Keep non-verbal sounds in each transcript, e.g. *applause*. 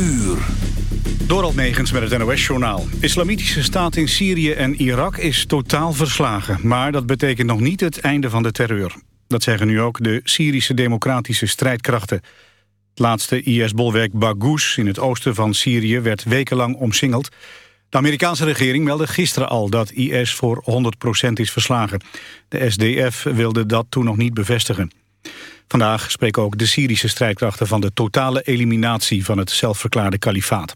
uur. Megens met het NOS-journaal. Islamitische staat in Syrië en Irak is totaal verslagen. Maar dat betekent nog niet het einde van de terreur. Dat zeggen nu ook de Syrische democratische strijdkrachten. Het laatste IS-bolwerk Baghouz in het oosten van Syrië werd wekenlang omsingeld. De Amerikaanse regering meldde gisteren al dat IS voor 100% is verslagen. De SDF wilde dat toen nog niet bevestigen. Vandaag spreken ook de Syrische strijdkrachten van de totale eliminatie van het zelfverklaarde kalifaat.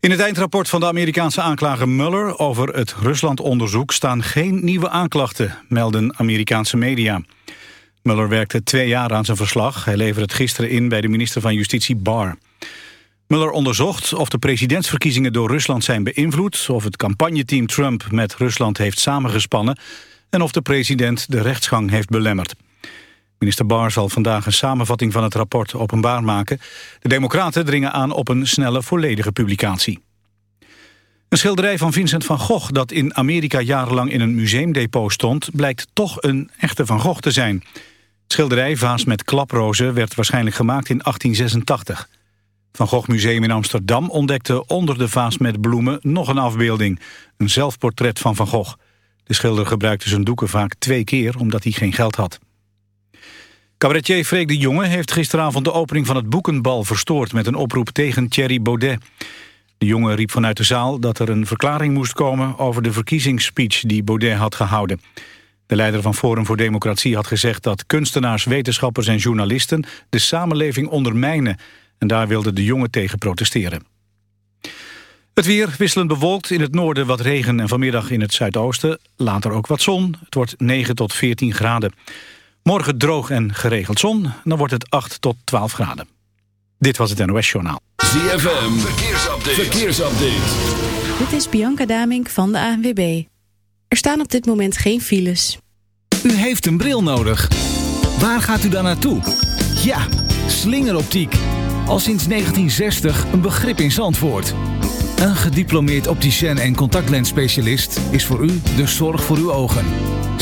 In het eindrapport van de Amerikaanse aanklager Mueller over het Rusland-onderzoek staan geen nieuwe aanklachten, melden Amerikaanse media. Mueller werkte twee jaar aan zijn verslag. Hij leverde het gisteren in bij de minister van Justitie Barr. Mueller onderzocht of de presidentsverkiezingen door Rusland zijn beïnvloed... of het campagneteam Trump met Rusland heeft samengespannen... en of de president de rechtsgang heeft belemmerd. Minister Barr zal vandaag een samenvatting van het rapport openbaar maken. De democraten dringen aan op een snelle volledige publicatie. Een schilderij van Vincent van Gogh dat in Amerika jarenlang in een museumdepot stond... blijkt toch een echte Van Gogh te zijn. Schilderij Vaas met klaprozen werd waarschijnlijk gemaakt in 1886. Van Gogh Museum in Amsterdam ontdekte onder de vaas met bloemen nog een afbeelding. Een zelfportret van Van Gogh. De schilder gebruikte zijn doeken vaak twee keer omdat hij geen geld had. Cabaretier Freek de Jonge heeft gisteravond de opening van het boekenbal verstoord... met een oproep tegen Thierry Baudet. De jongen riep vanuit de zaal dat er een verklaring moest komen... over de verkiezingsspeech die Baudet had gehouden. De leider van Forum voor Democratie had gezegd dat kunstenaars, wetenschappers en journalisten... de samenleving ondermijnen. En daar wilde de jongen tegen protesteren. Het weer wisselend bewolkt, in het noorden wat regen en vanmiddag in het zuidoosten. Later ook wat zon, het wordt 9 tot 14 graden. Morgen droog en geregeld zon, dan wordt het 8 tot 12 graden. Dit was het NOS Journaal. ZFM, verkeersupdate. verkeersupdate. Dit is Bianca Damink van de ANWB. Er staan op dit moment geen files. U heeft een bril nodig. Waar gaat u dan naartoe? Ja, slingeroptiek. Al sinds 1960 een begrip in Zandvoort. Een gediplomeerd opticien en contactlensspecialist is voor u de zorg voor uw ogen.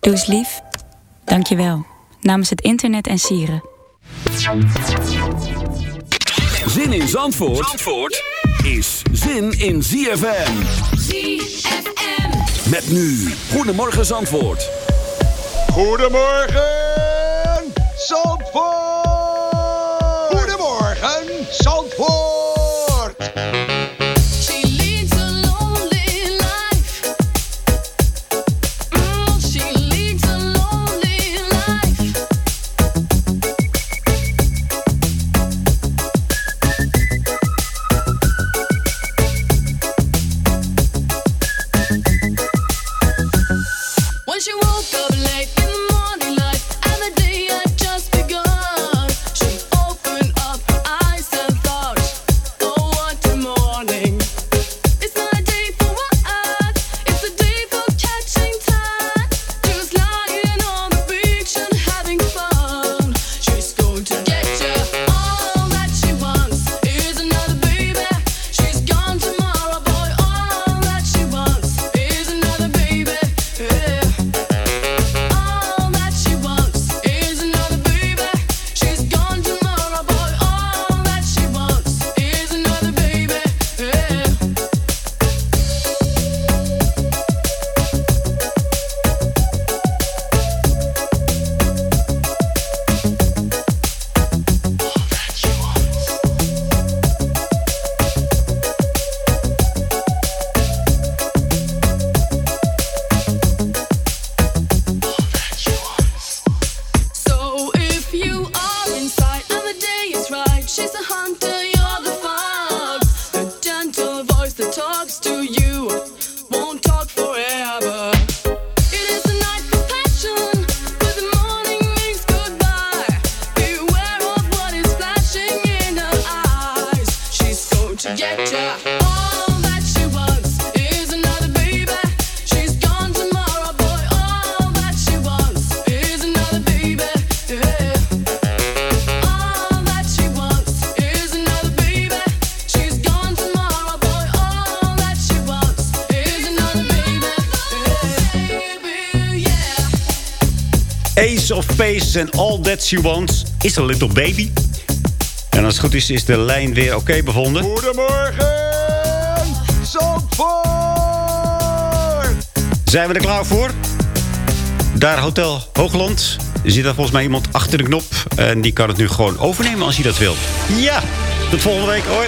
Doe eens lief. Dank je wel. Namens het internet en sieren. Zin in Zandvoort, Zandvoort is zin in ZFM. ZFM. Met nu. Goedemorgen Zandvoort. Goedemorgen, Zandvoort! Goedemorgen, Zandvoort! Is en All That She Wants is a Little Baby. En als het goed is, is de lijn weer oké bevonden. Goedemorgen, Zandvoort! Zijn we er klaar voor? Daar Hotel Hoogland zit daar volgens mij iemand achter de knop. En die kan het nu gewoon overnemen als hij dat wil. Ja, tot volgende week. Hoi.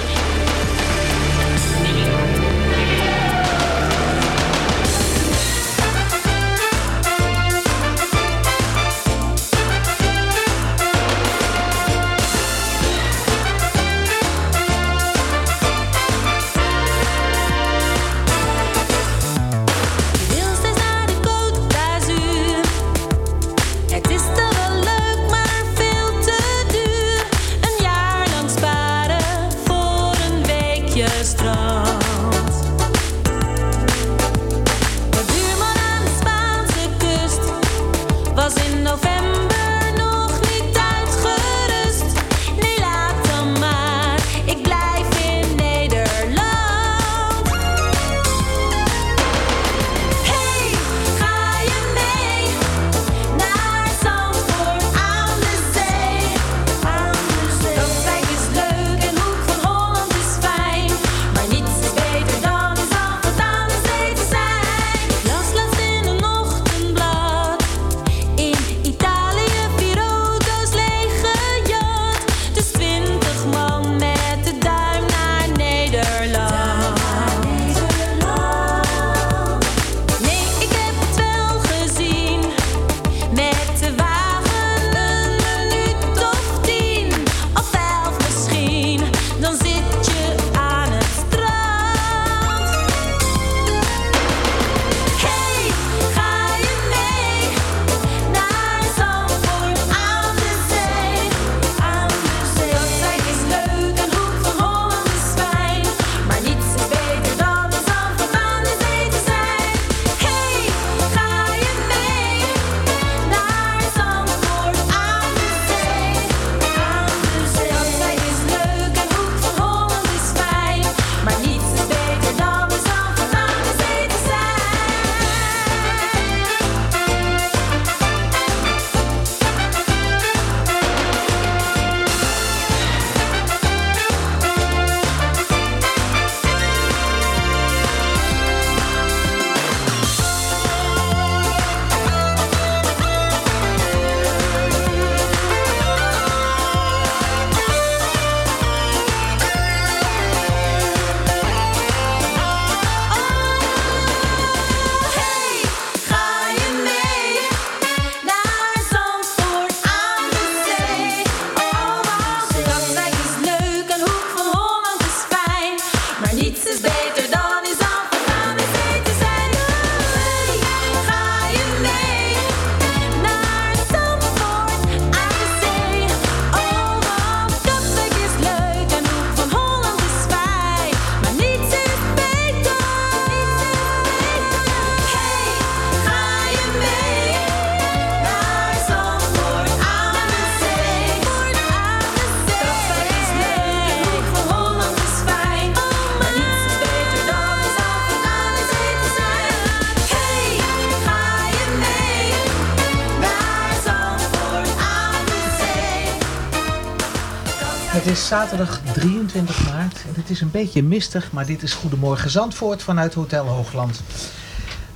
zaterdag 23 maart. Het is een beetje mistig, maar dit is Goedemorgen Zandvoort vanuit Hotel Hoogland.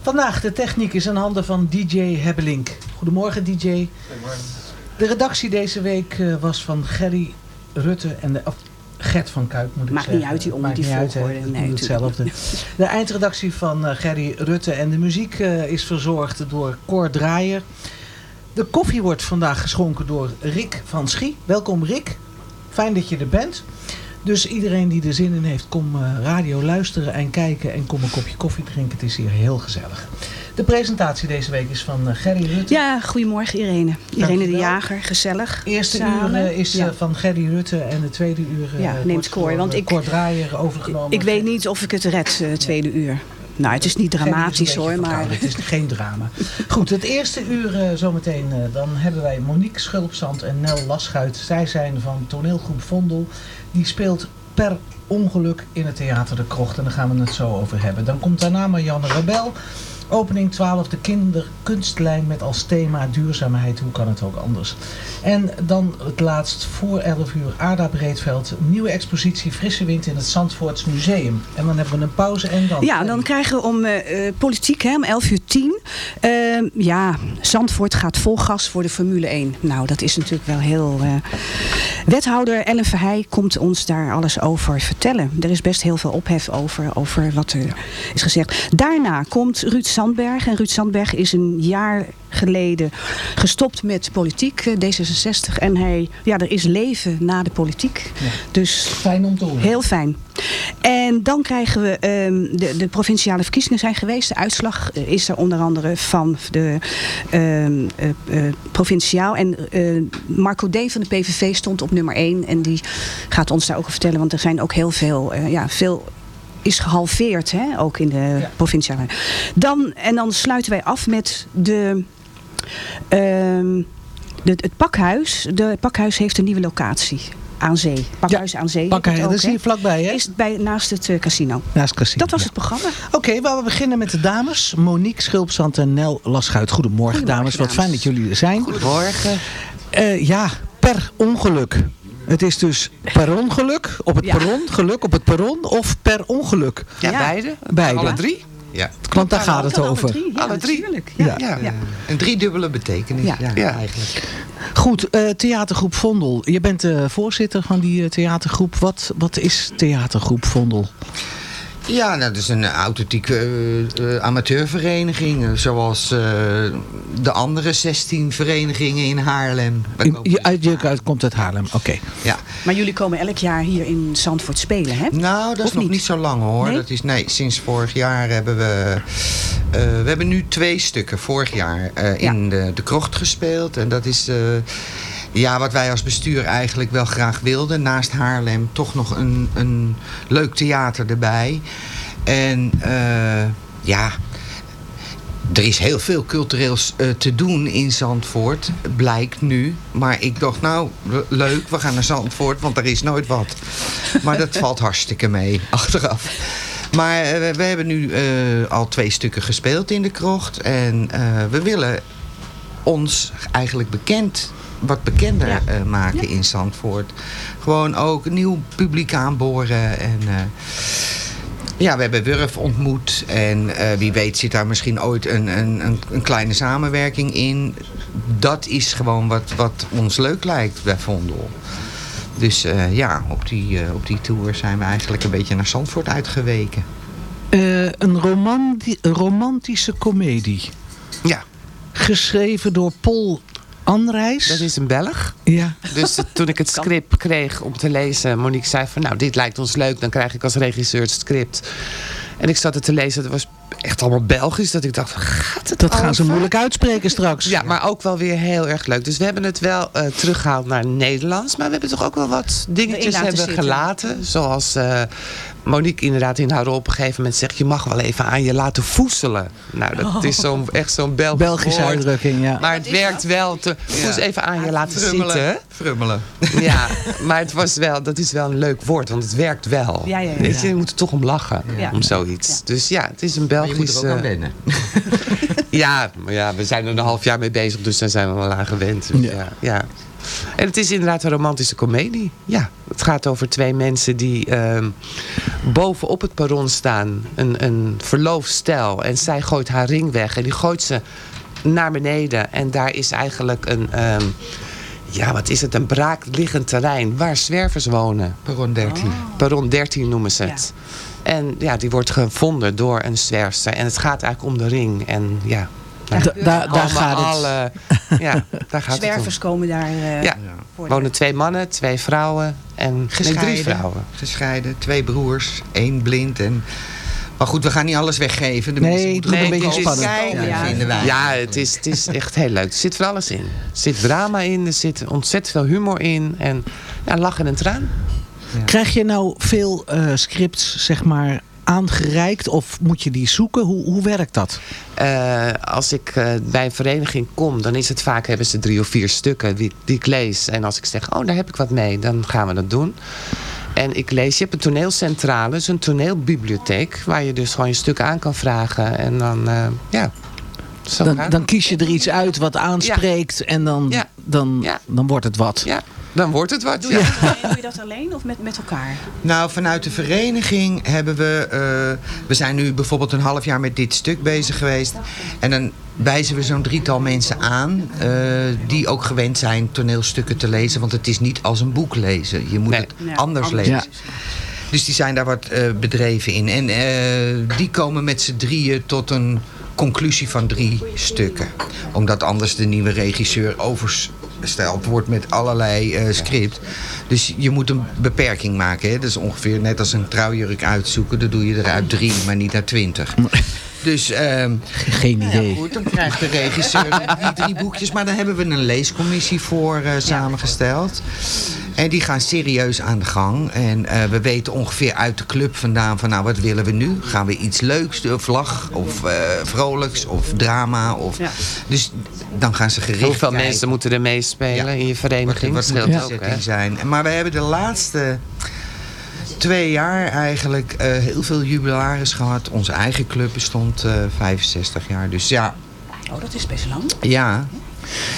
Vandaag de techniek is in handen van DJ Hebbelink. Goedemorgen DJ. De redactie deze week eh, was van Gerry Rutte en de... Gert van Kuik moet ik zeggen. Maakt niet uit, die onder die volgorde. Uit, nee, hetzelfde. *laughs* De eindredactie van eh, Gerry Rutte en de muziek eh, is verzorgd door Cor Draaier. De koffie wordt vandaag geschonken door Rick van Schie. Welkom Rick. Fijn dat je er bent. Dus iedereen die er zin in heeft, kom eh, radio luisteren en kijken en kom een kopje koffie drinken. Het is hier heel gezellig. De presentatie deze week is van eh, Gerry Rutte. Ja, goedemorgen Irene. Irene de Jager, gezellig. Eerste uur eh, is van Gerry Rutte en de tweede uur ja, neemt Cor. Want ik, Draaier overgenomen. Ik weet niet of ik het red, tweede uur. Nou, het is niet dramatisch hoor, maar... Het is geen drama. Goed, het eerste uur eh, zometeen. eh, dan hebben wij Monique Schulpzand en Nel Laschuit. Zij zijn van toneelgroep Vondel. Die speelt per ongeluk in het Theater de Krocht. En daar gaan we het zo over hebben. Dan komt daarna Marianne Rebel. Opening 12, de kinderkunstlijn met als thema duurzaamheid. Hoe kan het ook anders? En dan het laatst voor 11 uur Aarda Breedveld. Nieuwe expositie Frisse Wind in het Zandvoorts Museum. En dan hebben we een pauze en dan... Ja, dan krijgen we om eh, eh, politiek, hè, om 11 uur 10. Eh, ja, Zandvoort gaat vol gas voor de Formule 1. Nou, dat is natuurlijk wel heel... eh, Wethouder Ellen Verheij komt ons daar alles over vertellen. Er is best heel veel ophef over, over wat er is gezegd. Daarna komt Ruud Sandberg. En Ruud Sandberg is een jaar geleden gestopt met politiek, eh, D66. En hij, ja, er is leven na de politiek. Dus fijn om te horen. Heel fijn. En dan krijgen we, ehm, de, de provinciale verkiezingen zijn geweest. De uitslag eh, is er onder andere van de ehm, eh, provinciaal. En Marco D. van de PVV stond op nummer 1. En die gaat ons daar ook over vertellen. Want er zijn ook heel veel, ja, veel is gehalveerd, hè, ook in de provinciale. Dan, en dan sluiten wij af met de... ehm, de, het pakhuis. De het pakhuis heeft een nieuwe locatie. Aan zee. Pakhuis aan zee. Pakhuis, dat is hier vlakbij, hè? Is bij, naast het eh, casino. Naast het casino. Dat was ja. het programma. Oké, maar we beginnen met de dames. Monique Schulpzand en Nel Laschuit. Goedemorgen, dames. Wat fijn dat jullie er zijn. Goedemorgen. ja, per ongeluk. Het is dus per ongeluk, op het Ja. perron, geluk op het perron of per ongeluk? Ja, beide. Beide. Alle drie. Ja. Want daar gaat het over. alle drie. Ja. Ja. Ja. Een driedubbele betekenis. Ja. Ja. Ja. eigenlijk. Goed, eh, theatergroep Vondel. Je bent de voorzitter van die eh, theatergroep. Wat, wat is theatergroep Vondel? Ja, nou, dat is een authentieke eh, eh, amateurvereniging. eh, Zoals eh, de andere 16 verenigingen in Haarlem. Komen Je, uit, je uit, komt uit Haarlem, oké. Ja. Maar jullie komen elk jaar hier in Zandvoort spelen, hè? Nou, dat is Of nog niet? niet? zo lang hoor. Nee? Dat is, nee, sinds vorig jaar hebben we... eh, we hebben nu twee stukken vorig jaar eh, in de, de krocht gespeeld. En dat is... ja, wat wij als bestuur eigenlijk wel graag wilden. Naast Haarlem toch nog een, een leuk theater erbij. En eh, ja, er is heel veel cultureels eh, te doen in Zandvoort, blijkt nu. Maar ik dacht, nou, le- leuk, we gaan naar Zandvoort, want er is nooit wat. Maar dat *laughs* valt hartstikke mee, achteraf. Maar eh, we hebben nu al twee stukken gespeeld in de krocht. En we willen ons eigenlijk bekend, wat bekender Ja. eh, maken in Zandvoort. Gewoon ook nieuw publiek aanboren en... eh, ja, we hebben Wurf ontmoet en eh, wie weet zit daar misschien ooit een, een, een, een kleine samenwerking in. Dat is gewoon wat, wat ons leuk lijkt bij Vondel. Dus eh, ja, op die, op die tour zijn we eigenlijk een beetje naar Zandvoort uitgeweken. Eh, een, romanti- een romantische komedie. Ja. Geschreven door Paul Anrijs. Dat is een Belg. Ja. Dus *laughs* toen ik het script kreeg om te lezen, Monique zei van nou dit lijkt ons leuk, dan krijg ik als regisseur het script. En ik zat het te lezen, het was echt allemaal Belgisch, dat ik dacht van gaat het Dat gaan ze moeilijk uitspreken straks. Ja, maar ook wel weer heel erg leuk. Dus we hebben het wel eh, teruggehaald naar Nederlands. Maar we hebben toch ook wel wat dingetjes hebben zitten. gelaten. Zoals eh, Monique inderdaad in haar rol op een gegeven moment zegt... je mag wel even aan je laten voezelen. Nou, dat is zo'n, echt zo'n Belgisch Belgische woord. uitdrukking, ja. Maar het werkt wel. Te, voes even aan je laten Frummelen. zitten. Frummelen. Ja, *laughs* maar het was wel, dat is wel een leuk woord. Want het werkt wel. Ja, ja, ja. Weet je, je moet er toch om lachen. Ja. Om zoiets. Dus ja, het is een Maar Belgisch... je moet er ook aan wennen. *laughs* ja, maar ja, we zijn er een half jaar mee bezig, dus daar zijn we wel aan gewend. Dus ja. Ja, En het is inderdaad een romantische komedie. Ja, het gaat over twee mensen die ehm boven op het perron staan. Een, een verloofd stel. En zij gooit haar ring weg. En die gooit ze naar beneden. En daar is eigenlijk een... ehm, ja, wat is het? Een braakliggend terrein waar zwervers wonen. Perron 13. Perron 13 noemen ze het. En ja, die wordt gevonden door een zwerfster. En het gaat eigenlijk om de ring. En ja, Da- *laughs* daar- gaat het. alle- ja, daar gaat Zwervers het om. komen daar eh, Ja, voor. wonen twee mannen, twee vrouwen en nee, Gescheiden. drie vrouwen. Gescheiden, twee broers, één blind en Maar goed, we gaan niet alles weggeven. De mensen moeten nee, gewoon het is- komen kijken, vinden wij. Ja, het is, het is echt heel leuk. Er zit van alles in. Er zit drama in, er zit ontzettend veel humor in. En ja, lachen en traan. Krijg je nou veel eh, scripts, zeg maar, aangereikt? Of moet je die zoeken? Hoe, hoe werkt dat? Eh, als ik eh, bij een vereniging kom, dan is het vaak hebben ze drie of vier stukken die, die ik lees. En als ik zeg, oh daar heb ik wat mee, dan gaan we dat doen. En ik lees, je hebt een toneelcentrale, dus een toneelbibliotheek, waar je dus gewoon je stuk aan kan vragen. En dan, ja. Zo Dan, dan kies je er iets uit wat aanspreekt en dan, dan, dan wordt het wat. Ja, dan wordt het wat. Doe je, dat alleen, doe je dat alleen of met, met elkaar? Nou, vanuit de vereniging hebben we... eh, we zijn nu bijvoorbeeld een half jaar met dit stuk bezig geweest. En dan wijzen we zo'n drietal mensen aan... eh, die ook gewend zijn toneelstukken te lezen. Want het is niet als een boek lezen. Je moet het Ja, anders anders. lezen. Ja. Dus die zijn daar wat eh, bedreven in. En eh, die komen met z'n drieën tot een conclusie van drie stukken. Omdat anders de nieuwe regisseur oversteld wordt met allerlei eh, script. Dus je moet een beperking maken. Hè? Dat is ongeveer net als een trouwjurk uitzoeken. Dan doe je er uit drie, maar niet uit twintig. Dus, ehm, Geen idee. Ja, goed, dan krijgt de regisseur die drie boekjes. Maar daar hebben we een leescommissie voor eh, samengesteld. En die gaan serieus aan de gang. En eh, we weten ongeveer uit de club vandaan van nou wat willen we nu? Gaan we iets leuks, of lach, of eh, vrolijks, of drama? Of... Dus dan gaan ze gericht Hoeveel kijken. mensen moeten er meespelen in je vereniging? Wat Dat moet de ook, zijn. Maar we hebben de laatste twee jaar eigenlijk eh, heel veel jubilaris gehad. Onze eigen club bestond eh 65 jaar. Dus ja, Oh, dat is best lang. ja.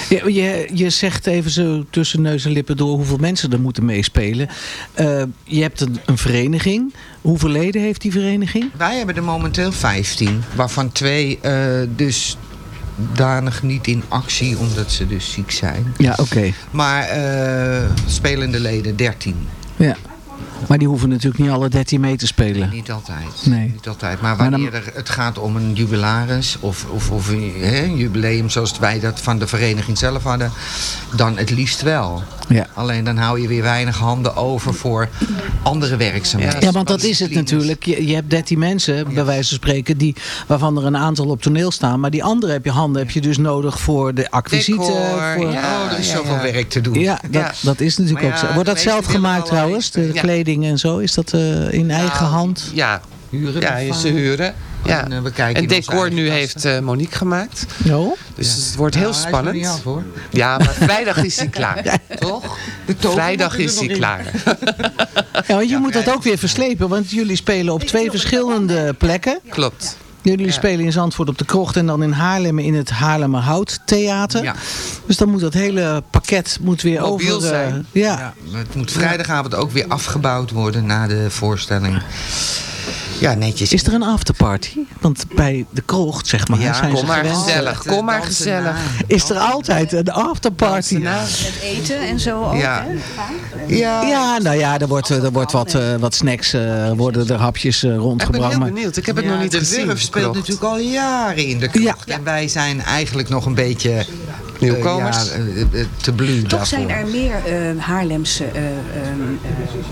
Je, je, je zegt even zo tussen neus en lippen door hoeveel mensen er moeten meespelen. Eh, je hebt een, een vereniging. Hoeveel leden heeft die vereniging? Wij hebben er momenteel 15. Waarvan twee eh, dus danig niet in actie omdat ze dus ziek zijn. Ja, oké. Maar eh, spelende leden 13. Ja. Maar die hoeven natuurlijk niet alle 13 mee te spelen. Niet altijd. Nee. Niet altijd. Maar Maar dan- wanneer er, het gaat om een jubilaris of, of, of een, jubileum zoals wij dat van de vereniging zelf hadden, dan het liefst wel. Ja. Alleen dan hou je weer weinig handen over voor andere werkzaamheden. Ja, want dat is het natuurlijk. Je, je hebt 13 mensen, bij wijze van spreken, die, waarvan er een aantal op toneel staan. Maar die andere heb je handen heb je dus nodig voor de acquisieten. Decor, voor, ja, oh, er is zoveel werk te doen. Ja, dat, dat is natuurlijk ook zo. Wordt dat zelf gemaakt trouwens? De Ja. Kleding en zo? Is dat eh, in eigen hand? Ja, Huren ja vaak. ze huren. Ja. En, eh, we kijken en decor nu heeft eh, Monique gemaakt. Jo? Dus het wordt Nou, heel hij is nog spannend. niet af, hoor. Ja, maar vrijdag is hij klaar. *laughs* Toch? Vrijdag moet er is hij klaar. Ja, want je moet dat ook weer verslepen, want jullie spelen op twee verschillende plekken. Klopt. Jullie spelen in Zandvoort op de Krocht en dan in Haarlem in het Haarlemmerhout Theater. Ja. Dus dan moet dat hele pakket moet weer Mobiel over... zijn. ja. Het moet vrijdagavond ook weer afgebouwd worden na de voorstelling. Ja, netjes. Is er een afterparty? Want bij de krocht, zeg maar, Ja, zijn Kom ze maar gewend. gezellig, kom maar gezellig. Is er altijd een afterparty? Met eten en zo ook, Ja. hè? Ja. Ja, nou ja, er wordt, er wordt wat, eh, wat snacks, eh, worden er hapjes eh, Ik ben rondgebracht. heel maar- benieuwd. Ik heb het Ja, nog niet de gezien. Wurf speelt natuurlijk al jaren in de krocht. En wij zijn eigenlijk nog een beetje... eh, Nieuwkomers. ja, eh, eh, te blu Toch daarvoor. zijn er meer eh, Haarlemse eh, eh, eh,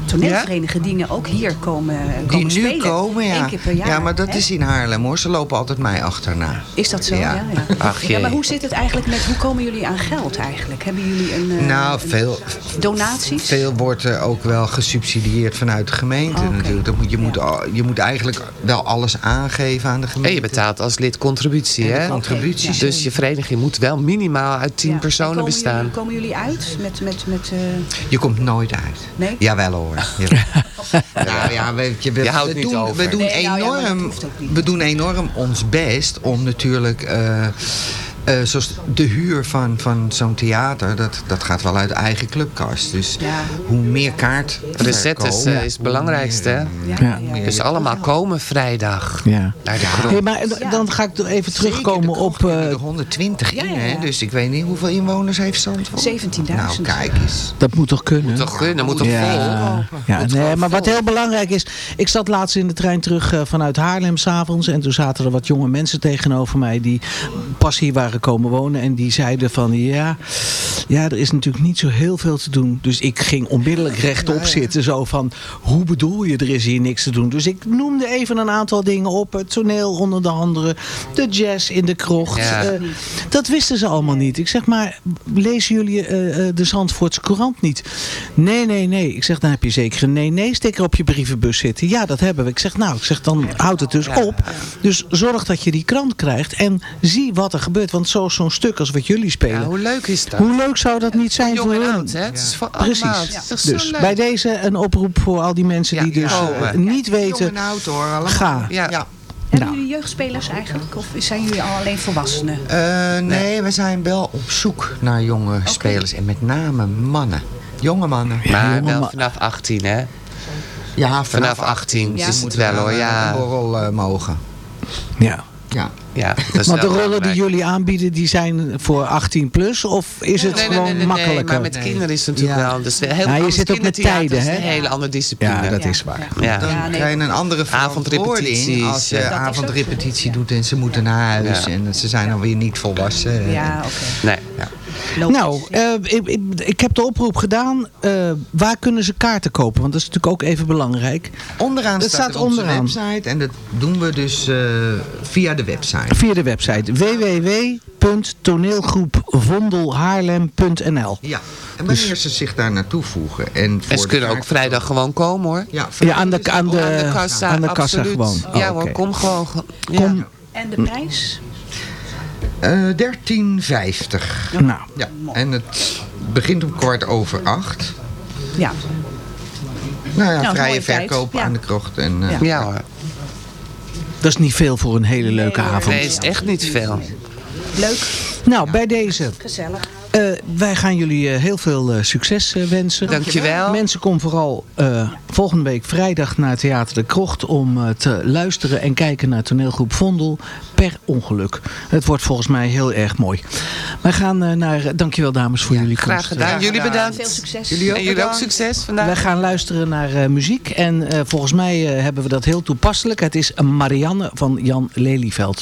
toneelverenigingen ook hier komen, komen Die nu spelen. komen, ja. Eén keer per jaar. Ja, maar dat hè? is in Haarlem hoor. Ze lopen altijd mij achterna. Is dat zo? Ja. Ja. Ja, Ach, ja. maar hoe zit het eigenlijk met, hoe komen jullie aan geld eigenlijk? Hebben jullie een, eh, Nou, een- veel, donaties? veel wordt er ook wel gesubsidieerd vanuit de gemeente Oké. natuurlijk. Dat moet, je, moet, al- je moet eigenlijk wel alles aangeven aan de En gemeente. je betaalt als lid contributie, En hè? contributies. Dus je vereniging moet wel minimaal uit 10 Ja. En personen komen bestaan. Jullie, komen jullie uit met... met, met eh, Je komt nooit uit. Nee? Jawel hoor. *laughs* Jawel. nou ja, je, we, Je houdt we niet doen, over. we doen Nee, nou ja, enorm, we doen enorm ons best om natuurlijk, eh, eh, zoals de huur van, van zo'n theater, dat, dat gaat wel uit eigen clubkast. Dus Ja. hoe meer kaart Recettes is, eh, is het belangrijkste, hè? ja. Dus allemaal komen vrijdag Ja. naar de kroeg. Hey, maar dan ga ik er even terugkomen Zeker, op... hebben eh, er 120 in, Ja, ja, hè? dus ik weet niet hoeveel inwoners heeft Zandvoort. 17.000. Nou, kijk eens. dat moet toch kunnen? Toch kunnen, moet toch vol? Ja, ja nee, maar wat heel belangrijk is... Ik zat laatst in de trein terug eh, vanuit Haarlem s'avonds... en toen zaten er wat jonge mensen tegenover mij... die pas hier waren waren komen wonen. En die zeiden van ja, ja, er is natuurlijk niet zo heel veel te doen. Dus ik ging onmiddellijk rechtop zitten. Zo van, hoe bedoel je, er is hier niks te doen. Dus ik noemde even een aantal dingen op. Het toneel onder de andere. De jazz in de krocht. Ja. Eh, dat wisten ze allemaal niet. Ik zeg maar, lezen jullie eh, eh, de Zandvoortse Courant niet? Nee, nee, nee. Ik zeg, dan heb je zeker een nee-nee-sticker op je brievenbus zitten. Ja, dat hebben we. Ik zeg, nou, ik zeg, dan houdt het dus op. Dus zorg dat je die krant krijgt en zie wat er gebeurt. Want zo- zo'n stuk als wat jullie spelen. Ja, hoe leuk is dat? Hoe leuk zou dat niet zijn voor oud, hè? Het is voor Precies. dus leuk? bij deze een oproep voor al die mensen die dus eh, niet weten. Jong en oud hoor, allemaal. Ga. Ja. Hebben jullie jeugdspelers eigenlijk? Of zijn jullie al alleen volwassenen? Eh, nee, we zijn wel op zoek naar jonge spelers. En met name mannen. Jonge mannen. Maar wel vanaf 18, hè? Ja, vanaf, Vanaf 18 Ja. is het wel we hoor, ja. een borrel eh, mogen. Ja. Ja. Ja, dat is Want de rollen die jullie aanbieden, die zijn voor 18 plus? Of is het Nee, nee, gewoon nee, nee, nee, makkelijker? maar met kinderen is het natuurlijk Ja. wel. Dus heel Ja, je zit ook met tijden, is hè? een hele andere discipline. Ja, dat is waar. Ja. Dan Ja, nee. krijg je een andere verantwoording als je avondrepetitie doet en ze moeten naar huis. Ja. En ze zijn alweer niet volwassen. Ja, oké. Nee. Nou, eh, ik, ik, ik heb de oproep gedaan. Eh, waar kunnen ze kaarten kopen? Want dat is natuurlijk ook even belangrijk. Onderaan staat, staat onze onderaan. website. En dat doen we dus eh, via de website. Via de website www.toneelgroepvondelhaarlem.nl Ja, en wanneer ze zich daar naartoe voegen. En, voor En ze kunnen ook vrijdag gewoon komen hoor. Ja, Ja, aan de, aan de, Aan de kassa, aan de kassa absoluut. gewoon. Ja Oh, hoor, kom gewoon. Ja. Kom. En de prijs? Eh 13,50. Nou, Ja, en het begint om kwart over acht. Ja. Nou ja, Nou, vrije verkoop Ja. aan de krocht. En, eh, Ja. Ja hoor. dat is niet veel voor een hele leuke avond. Nee, is echt niet veel. Leuk. Nou, bij deze. Gezellig. Eh, wij gaan jullie eh, heel veel eh, succes wensen. Dankjewel. Mensen, kom vooral eh, volgende week vrijdag naar Theater de Krocht... om te luisteren en kijken naar toneelgroep Vondel per ongeluk. Het wordt volgens mij heel erg mooi. Wij gaan naar... dankjewel dames voor jullie komst. Graag gedaan. Jullie bedankt. Veel succes. Jullie ook En jullie ook succes vandaag. Wij gaan luisteren naar muziek. En volgens mij hebben we dat heel toepasselijk. Het is Marianne van Jan Lelyveld.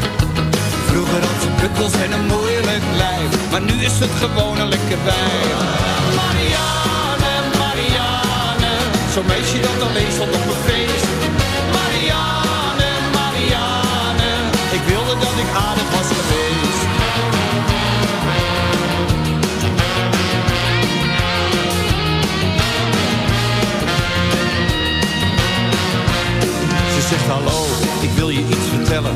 Ze bukkels en een moeilijk lijf. Maar nu is het gewoon een lekker wijf. Marianne, Marianne. Zo'n meisje dat alleen stond op een feest. Marianne, Marianne. Ik wilde dat ik aardig was geweest. Ze zegt hallo, ik wil je iets vertellen.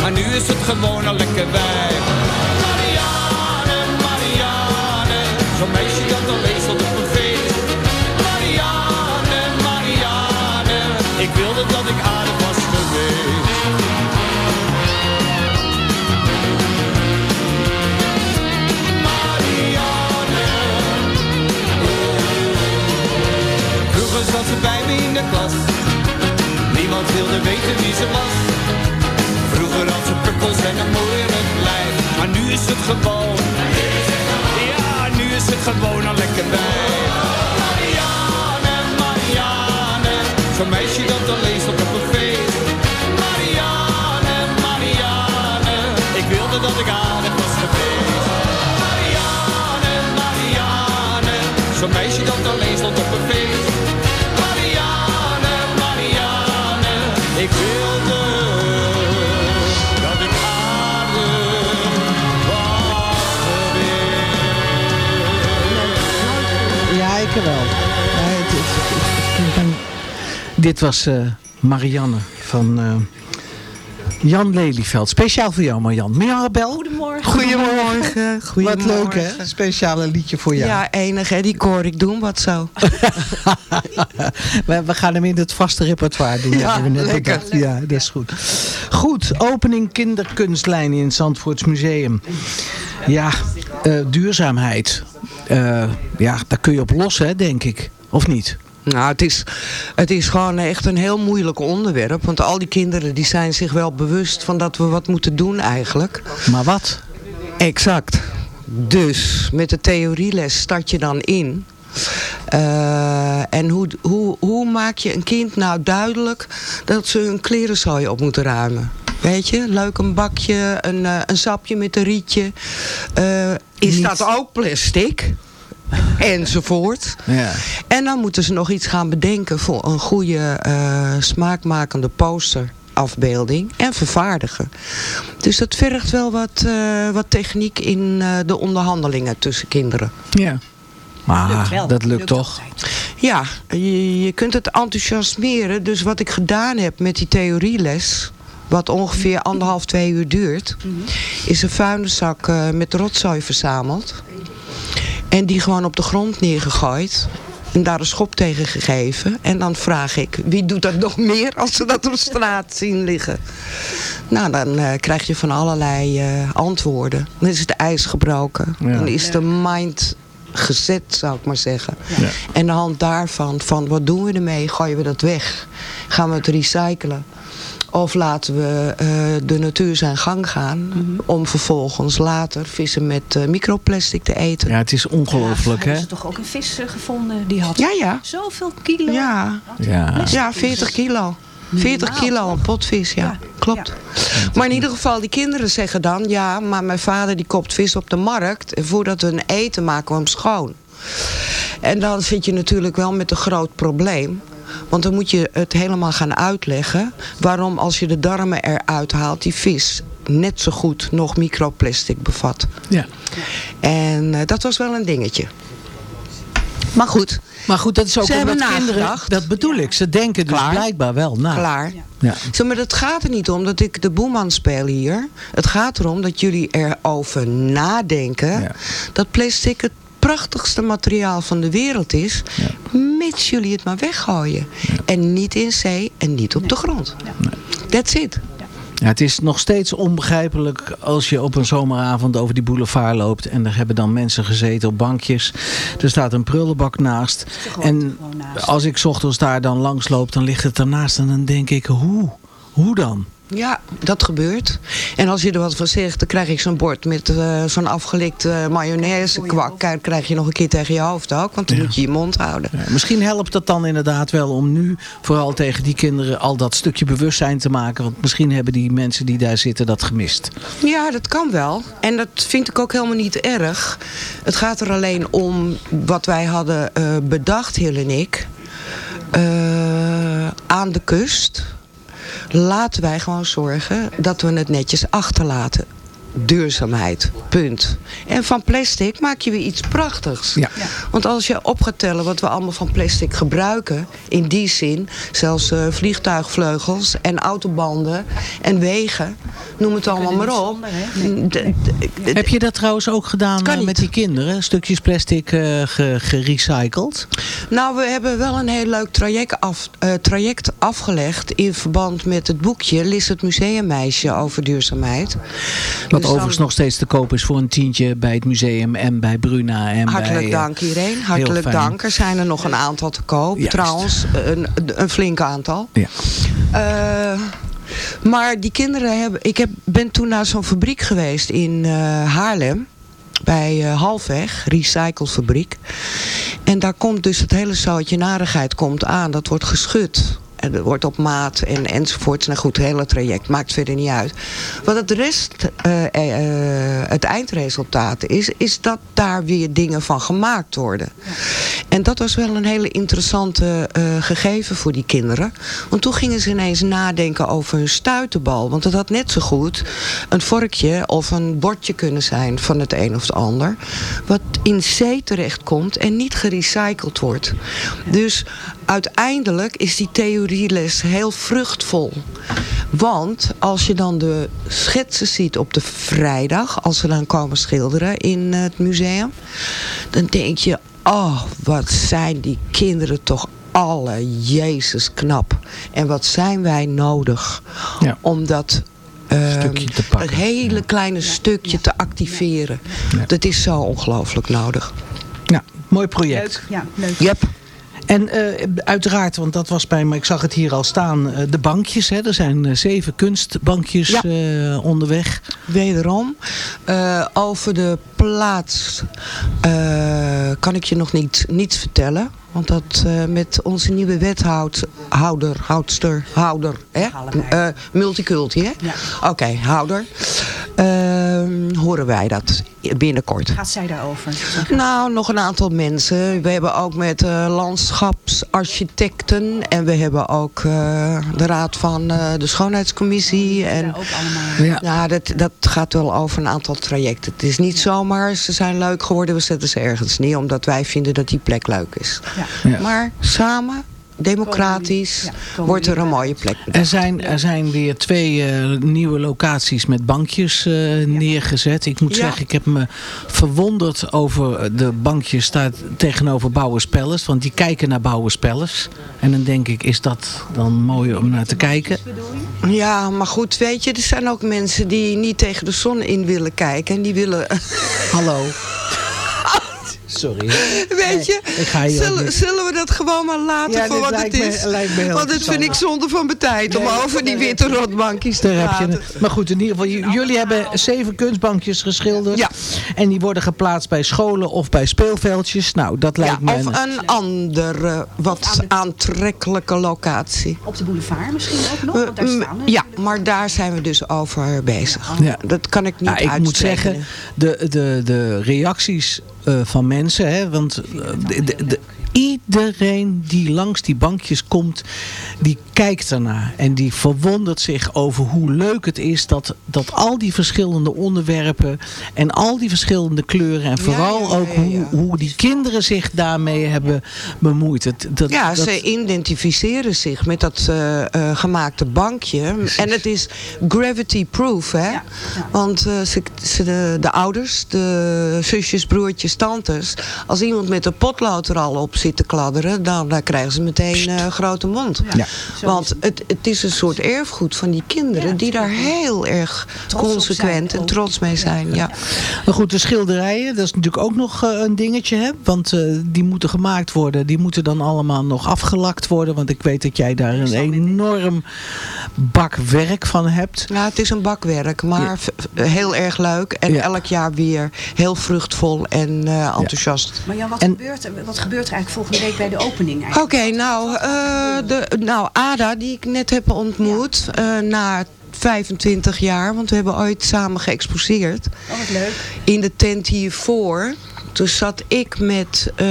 Maar nu is het gewoon een lekker wijf. Marianne, Marianne Zo'n meisje dat alleen stond op een feest Marianne, Marianne Ik wilde dat ik aardig was geweest. Vroeger zat ze bij me in de klas. Niemand wilde weten wie ze was. Zijn en een mooi lijf. Maar nu is het gewoon. Ja, nu is het gewoon al lekker bij. Marianne, Marianne. Zo'n meisje dat al leest op een dit was eh, Marianne van eh, Jan Lelyveld. Speciaal voor jou, Marjan. Mirabel. Goedemorgen. Goedemorgen. Goedemorgen. Wat leuk, hè? Speciale liedje voor jou. Ja, enig hè, die koor ik doen wat zo. *laughs* we, we gaan hem in het vaste repertoire doen. Ja, hebben we net lekker. bedacht. Ja, dat is goed. Goed, opening kinderkunstlijn in het Zandvoorts Museum. Ja, eh, duurzaamheid. Eh, ja, daar kun je op los, hè, denk ik. Of niet? Nou, het is, het is gewoon echt een heel moeilijk onderwerp. Want al die kinderen die zijn zich wel bewust van dat we wat moeten doen eigenlijk. Maar wat? Exact. Dus met de theorieles start je dan in. Eh, en hoe, hoe, hoe maak je een kind nou duidelijk dat ze hun klerenzooi op moeten ruimen? Weet je, leuk een bakje, een, eh, een sapje met een rietje. Eh, is Niet- dat ook plastic? *laughs* Enzovoort. Ja. En dan moeten ze nog iets gaan bedenken voor een goede eh, smaakmakende posterafbeelding en vervaardigen. Dus dat vergt wel wat, eh, wat techniek in eh, de onderhandelingen tussen kinderen. Ja. Maar Lukt wel. dat lukt, Lukt toch? Ja, je, je kunt het enthousiasmeren. Dus wat ik gedaan heb met die theorieles, wat ongeveer anderhalf, twee uur duurt, is een vuilniszak met rotzooi verzameld. En die gewoon op de grond neergegooid. En daar een schop tegen gegeven. En dan vraag ik, wie doet dat nog meer als ze dat op straat zien liggen? Nou, dan eh, krijg je van allerlei eh, antwoorden. Dan is het ijs gebroken. Ja. Dan is de mind gezet, zou ik maar zeggen. En aan de hand daarvan, van wat doen we ermee? Gooien we dat weg? Gaan we het recyclen? Of laten we eh, de natuur zijn gang gaan om vervolgens later vissen met eh, microplastic te eten. Ja, het is ongelooflijk, hè? Hebben ze toch ook een vis eh, gevonden die had Ja, ja. zoveel kilo? Ja. Ja. Ja, 40 kilo. 40 kilo een potvis, ja. Klopt. Maar in ieder geval, die kinderen zeggen dan... ja, maar mijn vader die koopt vis op de markt... en voordat we een eten maken we hem schoon. En dan zit je natuurlijk wel met een groot probleem. Want dan moet je het helemaal gaan uitleggen... waarom als je de darmen eruit haalt... die vis net zo goed nog microplastic bevat. Ja. En eh, dat was wel een dingetje. Maar goed. Maar goed, dat is ook Ze omdat hebben kinderen... nagedacht. Dat bedoel ik. Ze denken dus Klaar. blijkbaar wel na. Klaar. Ja. Zeg, maar dat gaat er niet om dat ik de boeman speel hier. Het gaat erom dat jullie erover nadenken dat plastic het prachtigste materiaal van de wereld is. Mits jullie het maar weggooien. En niet in zee en niet op de grond. That's it. Ja, het is nog steeds onbegrijpelijk als je op een zomeravond over die boulevard loopt. En er hebben dan mensen gezeten op bankjes. Er staat een prullenbak naast. En als ik 's ochtends daar dan langs loop, dan ligt het ernaast. En dan denk ik, hoe? Hoe dan? Ja, dat gebeurt. En als je er wat van zegt, dan krijg ik zo'n bord met eh, zo'n afgelikte mayonaise kwak. Kijk, krijg je nog een keer tegen je hoofd ook, want dan moet je je mond houden. Ja, misschien helpt het dan inderdaad wel om nu vooral tegen die kinderen al dat stukje bewustzijn te maken. Want misschien hebben die mensen die daar zitten dat gemist. Ja, dat kan wel. En dat vind ik ook helemaal niet erg. Het gaat er alleen om wat wij hadden eh, bedacht, Hill en ik. Eh, aan de kust. Laten wij gewoon zorgen dat we het netjes achterlaten. Duurzaamheid, punt. En van plastic maak je weer iets prachtigs. Ja. Want als je op gaat tellen wat we allemaal van plastic gebruiken... in die zin, zelfs eh, vliegtuigvleugels en autobanden en wegen... noem het allemaal maar op. Heb je dat trouwens ook gedaan eh, met die kinderen? Stukjes plastic eh, ge- gerecycled? Nou, we hebben wel een heel leuk traject, af, eh, traject afgelegd... in verband met het boekje Lis het Museummeisje over duurzaamheid. Wat Dus dan- overigens nog steeds te koop is voor een tientje bij het museum en bij Bruna. En Hartelijk bij, eh, dank iedereen. Hartelijk dank. Er zijn er nog een aantal te koop. Juist. Trouwens, een, een flink aantal. Ja. Eh, maar die kinderen hebben... Ik heb, ben toen naar zo'n fabriek geweest in eh, Haarlem. Bij eh, Halfweg, recyclefabriek. En daar komt dus het hele zoutje narigheid komt aan. Dat wordt geschud. En er wordt op maat en, enzovoort. Nou goed, het hele traject maakt verder niet uit. Wat het rest, eh, eh, het eindresultaat is, is dat daar weer dingen van gemaakt worden. En dat was wel een hele interessante eh, gegeven voor die kinderen. Want toen gingen ze ineens nadenken over hun stuiterbal. Want het had net zo goed een vorkje of een bordje kunnen zijn van het een of het ander. Wat in zee terechtkomt en niet gerecycled wordt. Dus uiteindelijk is die theorieles heel vruchtvol. Want als je dan de schetsen ziet op de vrijdag, als ze dan komen schilderen in het museum, dan denk je, oh, wat zijn die kinderen toch alle Jezus knap. En wat zijn wij nodig om dat dat hele kleine stukje te activeren. Dat is zo ongelooflijk nodig. Ja, mooi project. Leuk, ja, leuk. Yep. En eh, uiteraard, want dat was bij me, ik zag het hier al staan, eh, de bankjes. Hè? Er zijn eh, zeven kunstbankjes onderweg. Wederom. Over de plaats eh, kan ik je nog niet, niets vertellen. Want dat eh, met onze nieuwe wethouder, houdster, houder, hè? Multiculti, hè? Oké, houder. Ehm, horen wij dat binnenkort. Gaat zij daarover? Nou, nog een aantal mensen. We hebben ook met landschapsarchitecten. En we hebben ook de raad van de schoonheidscommissie. En, Ja. ja, dat, dat gaat wel over een aantal trajecten. Het is niet zomaar, ze zijn leuk geworden, we zetten ze ergens neer. Omdat wij vinden dat die plek leuk is. Ja. Maar samen, democratisch, wordt er een mooie plek. Er zijn, er zijn weer twee eh, nieuwe locaties met bankjes eh, neergezet. Ik moet Ja. zeggen, ik heb me verwonderd over de bankjes staat tegenover Bouwers Palace. Want die kijken naar Bouwers Palace. En dan denk ik, is dat dan mooi om naar te kijken? Ja, maar goed, weet je, er zijn ook mensen die niet tegen de zon in willen kijken. En die willen... Hallo. *laughs* Sorry. Weet je, ik ga hier ook zullen, niet- zullen we dat gewoon maar laten Ja, voor wat het me- is? lijkt me heel Want dit vind ik zonde van mijn tijd om over die witte rotbankjes te praten. het. Maar goed, in ieder geval, jullie hebben zeven kunstbankjes geschilderd. En die worden geplaatst bij scholen of bij speelveldjes. Nou, dat Ja, lijkt me... of een andere, wat aantrekkelijke locatie. Op de boulevard misschien ook nog? Want daar Eh, staan ja, maar daar zijn we dus over bezig. Ja. Dat kan ik niet Nou, ik moet zeggen, de, de, de reacties eh, van mensen, hè, want eh, de, de, de- iedereen die langs die bankjes komt, die kijkt ernaar. En die verwondert zich over hoe leuk het is dat, dat al die verschillende onderwerpen en al die verschillende kleuren en vooral ook Hoe, hoe die kinderen zich daarmee hebben bemoeid. Het, dat, Ja, dat- ze identificeren zich met dat eh, eh, gemaakte bankje. En het is gravity proof, hè? Want eh, ze, ze, de, de ouders, de zusjes, broertjes, tantes... als iemand met een potlood er al op zit te kladderen... dan, dan krijgen ze meteen eh, een grote mond. Ja. Want het, het is een soort erfgoed van die kinderen... die daar heel erg consequent en trots mee zijn. Ja. Maar goed, de schilderijen, dat is natuurlijk ook nog eh, een dingetje. Hè? Want eh, die moeten gemaakt worden. Die moeten dan allemaal nog afgelakt worden. Want ik weet dat jij daar een enorm bak werk van hebt. Ja, het is een bakwerk, maar heel erg leuk. En elk jaar weer heel vruchtvol en eh, enthousiast. Maar Jan, wat, gebeurt, er- wat gebeurt er eigenlijk volgende week bij de opening? Oké, nou, eh, de, nou, Ada, die ik net heb ontmoet, eh, na 25 jaar, want we hebben ooit samen geëxposeerd. Oh, wat leuk. In de tent hiervoor. Toen zat ik met eh,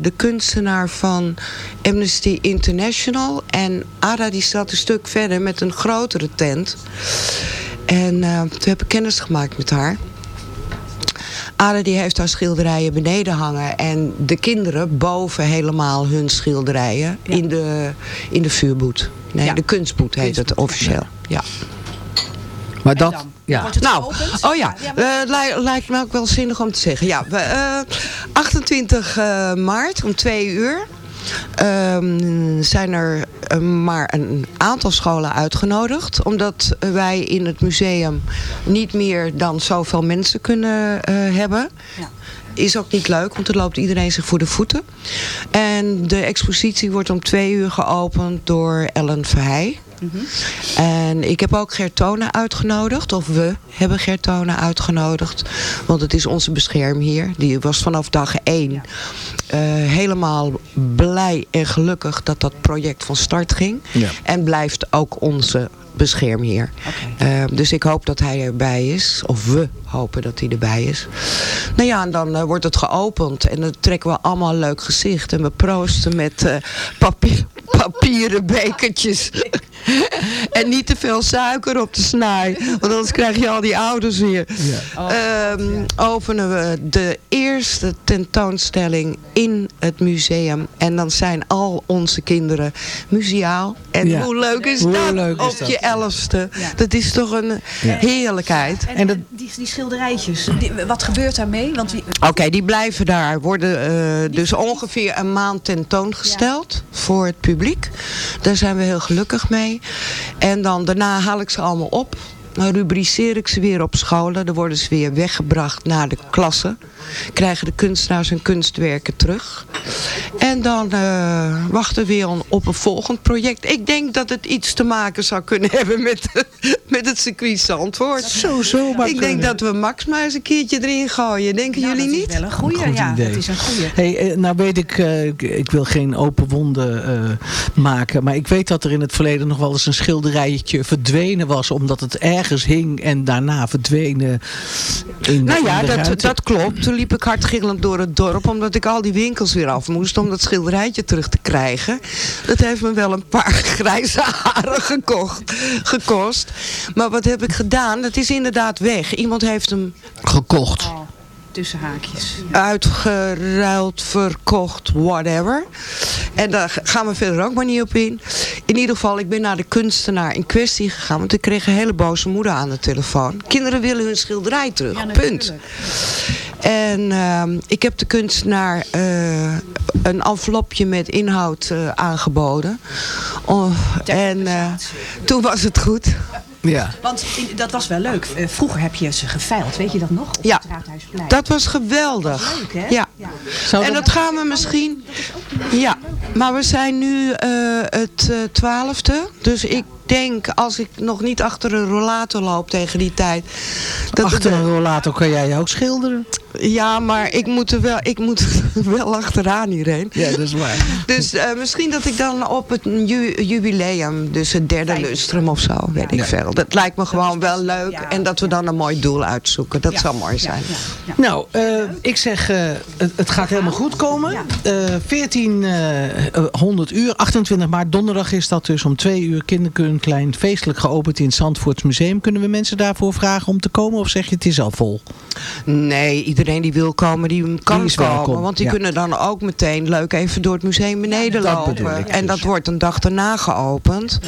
de kunstenaar van Amnesty International. En Ada die zat een stuk verder met een grotere tent. En toen heb ik kennis gemaakt met haar. Ada die heeft haar schilderijen beneden hangen. En de kinderen boven helemaal hun schilderijen in, de, in de vuurboet. Nee, de kunstboet heet het officieel. Ja. Maar dat, ja. Nou, oh ja, eh, li- lijkt me ook wel zinnig om te zeggen. Ja, we, eh, 28 eh, maart om twee uur ehm, zijn er eh, maar een aantal scholen uitgenodigd. Omdat wij in het museum niet meer dan zoveel mensen kunnen eh, hebben. Is ook niet leuk, want er loopt iedereen zich voor de voeten. En de expositie wordt om twee uur geopend door Ellen Verheij. En ik heb ook Gertona uitgenodigd, of we hebben Gertona uitgenodigd. Want het is onze beschermheer. Die was vanaf dag één eh, helemaal blij en gelukkig dat dat project van start ging. Ja. En blijft ook onze beschermheer. Eh, dus ik hoop dat hij erbij is. Of we hopen dat hij erbij is. Nou ja, en dan eh, wordt het geopend. En dan trekken we allemaal een leuk gezicht. En we proosten met eh, papier, papieren bekertjes. en niet te veel suiker op de snaai. Want anders krijg je al die ouders weer. Ehm, openen we de eerste tentoonstelling in het museum. En dan zijn al onze kinderen museaal. En Ja. hoe leuk is Hoe dat leuk is op dat? je elfste? Dat is toch een Ja. heerlijkheid. En, dat... die, die schilderijtjes, die- wat gebeurt daarmee? Want die, Oké, die blijven daar. Worden eh, dus ongeveer een maand tentoongesteld voor het publiek. Daar zijn we heel gelukkig mee. En dan daarna haal ik ze allemaal op. Dan rubriceer ik ze weer op scholen. Dan worden ze weer weggebracht naar de klassen. Krijgen de kunstenaars hun kunstwerken terug. En dan eh, wachten we weer op een volgend project. Ik denk dat het iets te maken zou kunnen *laughs* hebben met, met het circuit Zandvoort. Zo, zo maar Ik denk dat we Max maar eens een keertje erin gooien. Denken jullie niet? wel een goeie, Goed ja. idee. Dat is een goeie. Hey, eh, nou weet ik, eh, ik, wil geen open wonden eh, maken. Maar ik weet dat er in het verleden nog wel eens een schilderijtje verdwenen was. Omdat het ergens hing en daarna verdwenen in, Nou in ja, de dat, dat klopt. Liep ik hardgillend door het dorp. Omdat ik al die winkels weer af moest om dat schilderijtje terug te krijgen. Dat heeft me wel een paar *laughs* grijze haren gekocht, gekost. Maar wat heb ik gedaan? Het is inderdaad weg. Iemand heeft hem gekocht. Tussen haakjes. uitgeruild, verkocht, whatever. En daar gaan we verder ook maar niet op in. In ieder geval, ik ben naar de kunstenaar in kwestie gegaan. Want ik kreeg een hele boze moeder aan de telefoon. Kinderen willen hun schilderij terug. Punt. En ehm, ik heb de kunstenaar eh, een envelopje met inhoud eh, aangeboden. Oh, en eh, toen was het goed. Ja. Want in- dat was wel leuk. Eh, vroeger heb je ze geveild, weet je dat nog? Op Ja, het Raadhuisplein. dat was geweldig. Leuk, hè? Ja. En dat- dat gaan we misschien... Ja, maar we zijn nu eh, het twaalfde. dus ik denk, als ik nog niet achter een rollator loop tegen die tijd... Dat Achter een rollator kan jij ook schilderen. Ja, maar ik moet er wel, ik moet *laughs* wel achteraan hierheen. Ja, dat is waar. Dus eh, misschien dat ik dan op het ju- jubileum, dus het derde lustrum of zo, weet ik Ja. veel. Dat lijkt me gewoon wel leuk. en dat we dan een mooi doel uitzoeken. Dat zou mooi zijn. Nou, eh, ik zeg, eh, het, het gaat helemaal goed komen. Eh 1400 uur, 28 maart, donderdag is dat dus om twee uur. Kinderkun klein feestelijk geopend in het Zandvoorts Museum. Kunnen we mensen daarvoor vragen om te komen of zeg je het is al vol? Nee, iedereen die wil komen, die kan Die komen. welkom, Want die ja. kunnen dan ook meteen leuk even door het museum beneden lopen. ik en dus. dat wordt een dag daarna geopend.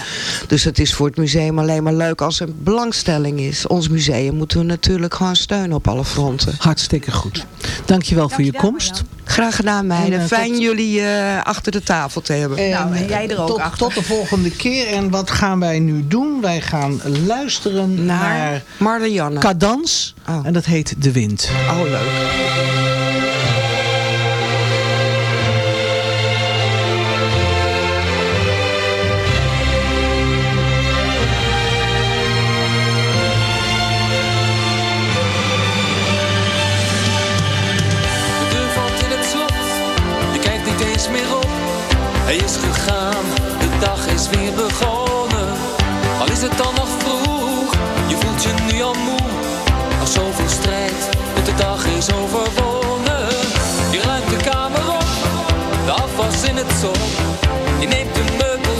Dus het is voor het museum alleen maar leuk als er belangstelling is. Ons museum moeten we natuurlijk gewoon steunen op alle fronten. Hartstikke goed. Dankjewel voor je komst. Graag gedaan meiden. En, eh, Fijn tot- jullie eh, achter de tafel te hebben. En, eh, tot, tot de volgende keer. En wat gaan wij nu doen? Wij gaan luisteren naar, Naar Marlianne. Cadans. En dat heet De Wind. Oh, leuk. De deur valt in het slot, je kijkt niet eens meer op. Hij is gegaan, de dag is weer begonnen. Is het dan nog vroeg, je voelt je nu al moe. Nog zoveel strijd, want de dag is overwonnen. Je ruimt de kamer op, de afwas in het zon. Je neemt de meubels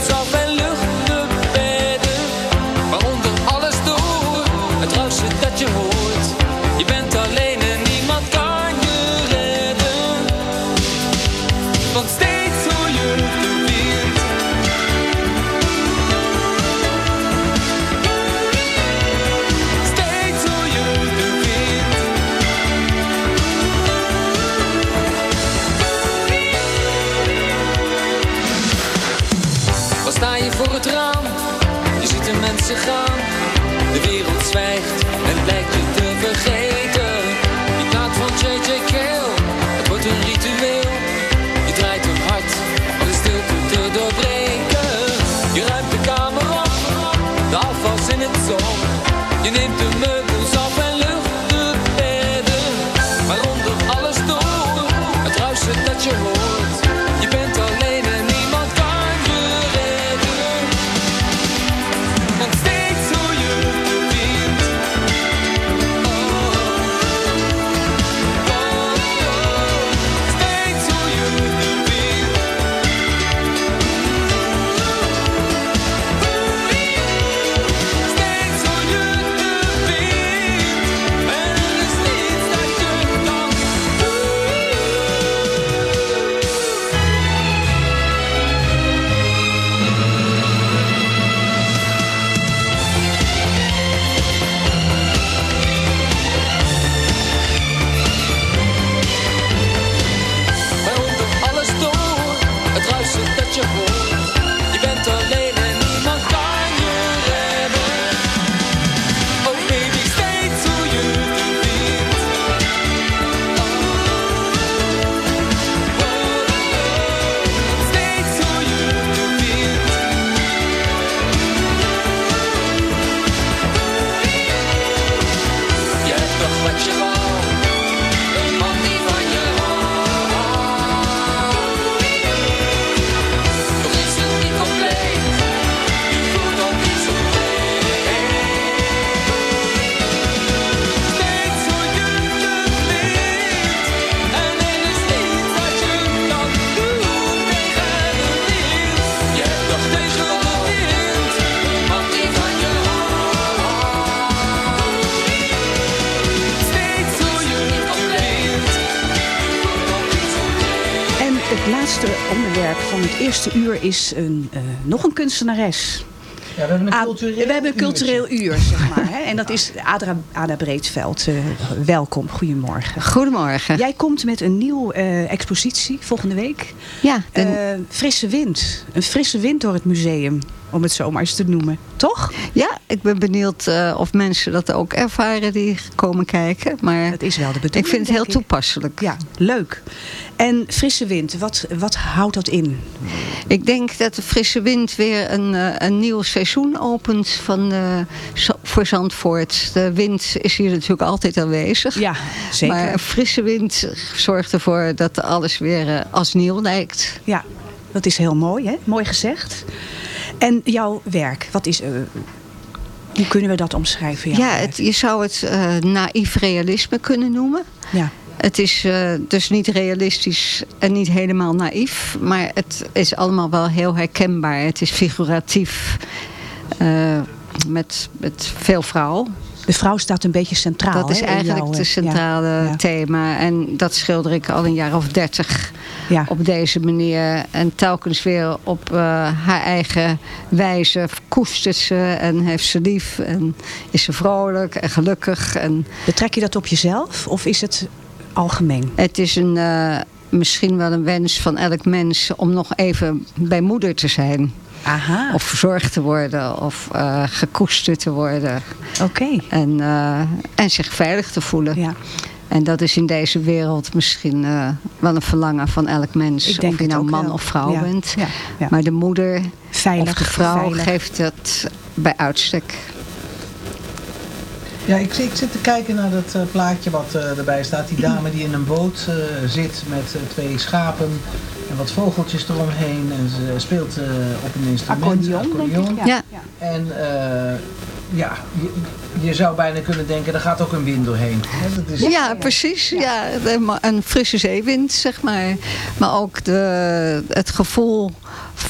is een, eh, nog een kunstenares. Ja, we hebben een cultureel we hebben een cultureel uur, zeg maar. Hè? En dat is Ada, Ada Breedveld. Eh, welkom, goedemorgen. Goedemorgen. Jij komt met een nieuwe eh, expositie volgende week. Ja. Eh, frisse wind. Een frisse wind door het museum, om het zo maar eens te noemen. Toch? Ja, ik ben benieuwd eh, of mensen dat ook ervaren die komen kijken. Maar dat is wel de bedoeling, Ik vind het heel ik. toepasselijk. Ja, leuk. En frisse wind, wat, wat houdt dat in? Ik denk dat de frisse wind weer een, eh, een nieuw seizoen opent van, eh, voor Zandvoort. De wind is hier natuurlijk altijd aanwezig. Ja, zeker. Maar frisse wind zorgt ervoor dat alles weer als nieuw lijkt. Ja, dat is heel mooi, hè? Mooi gezegd. En jouw werk, wat is... eh, hoe kunnen we dat omschrijven? Ja, het, je zou het eh, naïef realisme kunnen noemen. Ja. Het is eh, dus niet realistisch en niet helemaal naïef. Maar het is allemaal wel heel herkenbaar. Het is figuratief. met, met veel vrouw. De vrouw staat een beetje centraal. Dat is eigenlijk het eh, centrale ja, ja. thema. En dat schilder ik al een jaar of dertig op deze manier. En telkens weer op eh, haar eigen wijze koestert ze en heeft ze lief. En is ze vrolijk en gelukkig. En Betrek je dat op jezelf of is het algemeen? Het is een, eh, misschien wel een wens van elk mens om nog even bij moeder te zijn. Aha. Of verzorgd te worden of eh, gekoesterd te worden. Oké. En, eh, en zich veilig te voelen. Ja. En dat is in deze wereld misschien eh, wel een verlangen van elk mens. Ik denk of je nou man wel. of vrouw Ja, bent. ja, ja. Maar de moeder Veilig, of de vrouw veilig. geeft dat bij uitstek. Ja, ik, ik zit te kijken naar dat eh, plaatje wat eh, erbij staat. Die dame die in een boot eh, zit met twee schapen en wat vogeltjes eromheen. En ze speelt eh, op een instrument. Accordeon, denk ik, ja. Ja. En eh, ja, je, je zou bijna kunnen denken, er gaat ook een wind doorheen. Hè, dat is, Ja, precies. Ja. een frisse zeewind, zeg maar. Maar ook de, het gevoel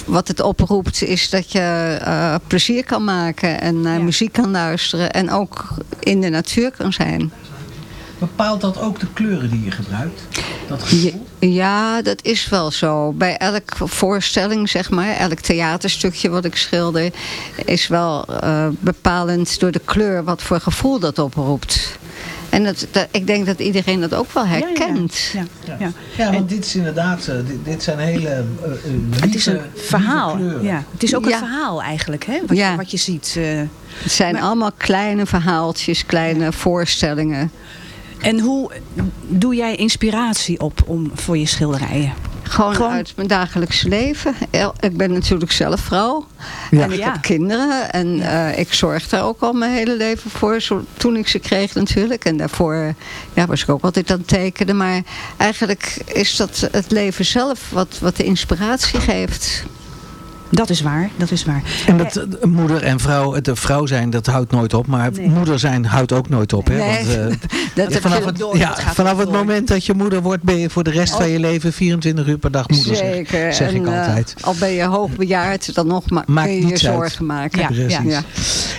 wat het oproept is dat je eh, plezier kan maken en naar muziek kan luisteren. En ook in de natuur kan zijn. Bepaalt dat ook de kleuren die je gebruikt? Dat Ja, ja, dat is wel zo. Bij elk voorstelling, zeg maar, elk theaterstukje wat ik schilder, is wel eh, bepalend door de kleur wat voor gevoel dat oproept. En dat, dat, ik denk dat iedereen dat ook wel herkent. Ja, ja. ja. want dit is inderdaad, eh, dit, dit zijn hele eh, eh, lieve, Het is een verhaal. Ja. Het is ook Ja. een verhaal eigenlijk, hè? Wat, Ja. je, wat je ziet. eh. Het zijn allemaal kleine verhaaltjes, kleine voorstellingen. En hoe doe jij inspiratie op om, voor je schilderijen? Gewoon, uit mijn dagelijkse leven. Ik ben natuurlijk zelf vrouw. En ik Ja. heb kinderen. En eh, ik zorg daar ook al mijn hele leven voor. Zo, toen ik ze kreeg natuurlijk. En daarvoor ja, was ik ook altijd aan het tekenen. Maar eigenlijk is dat het leven zelf wat, wat de inspiratie geeft. Dat is waar, dat is waar. En dat eh, moeder en vrouw, het eh, vrouw zijn, dat houdt nooit op. Maar moeder zijn houdt ook nooit op. Hè? Nee, Want, eh, *laughs* dat vanaf het, door, ja, vanaf het door. moment dat je moeder wordt, ben je voor de rest van je leven 24 uur per dag moeder. zeg- Zeker. Zeg, en, ik altijd. al ben je hoogbejaard, dan nog maar Maakt kun je je zorgen maken. Precies. Ja.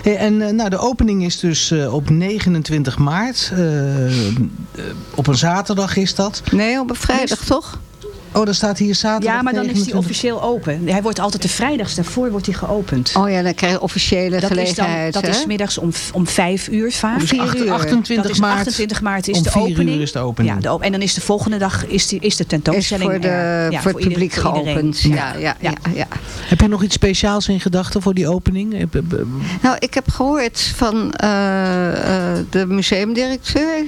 Hey, en nou, de opening is dus op 29 maart. op een zaterdag is dat. Nee, op een vrijdag toch? Oh, dan staat hier zaterdag Ja, maar dan is die 29. officieel open. Hij wordt altijd de vrijdags daarvoor wordt hij geopend. Oh ja, dan krijg je officiële dat is dan, gelegenheid. dat hè? is middags om, om vijf uur vaak. Dus acht- 28 dat is maart, 28 maart is om de vier opening. uur is de opening. Ja, de op- en dan is de volgende dag is, die, is de is tentoonstelling voor, de, er. Ja, voor het publiek voor iedereen. geopend. Ja, ja, ja. Ja, Heb je nog iets speciaals in gedachten voor die opening? Eh, Nou, ik heb gehoord van eh, eh, de museumdirecteur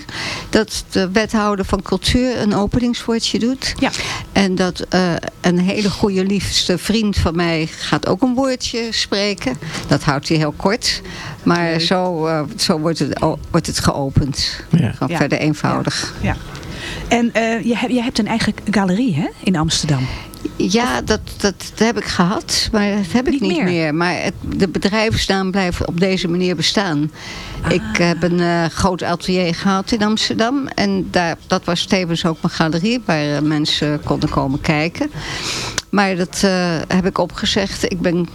dat de wethouder van cultuur een openingswoordje doet. Ja. En dat eh, een hele goede liefste vriend van mij gaat ook een woordje spreken. Dat houdt hij heel kort. Maar zo, eh, zo wordt, het, wordt het geopend. Gewoon Ja. verder eenvoudig. Ja. En eh, je, hebt, je hebt een eigen galerie hè, in Amsterdam. Ja, dat, dat, heb ik gehad, maar dat heb ik Niet niet, meer? meer. Maar het, de bedrijfsnaam blijft op deze manier bestaan. Ik heb een eh, groot atelier gehad in Amsterdam. En daar, dat was tevens ook mijn galerie, waar eh, mensen konden komen kijken. Maar dat heb ik opgezegd. Ik ben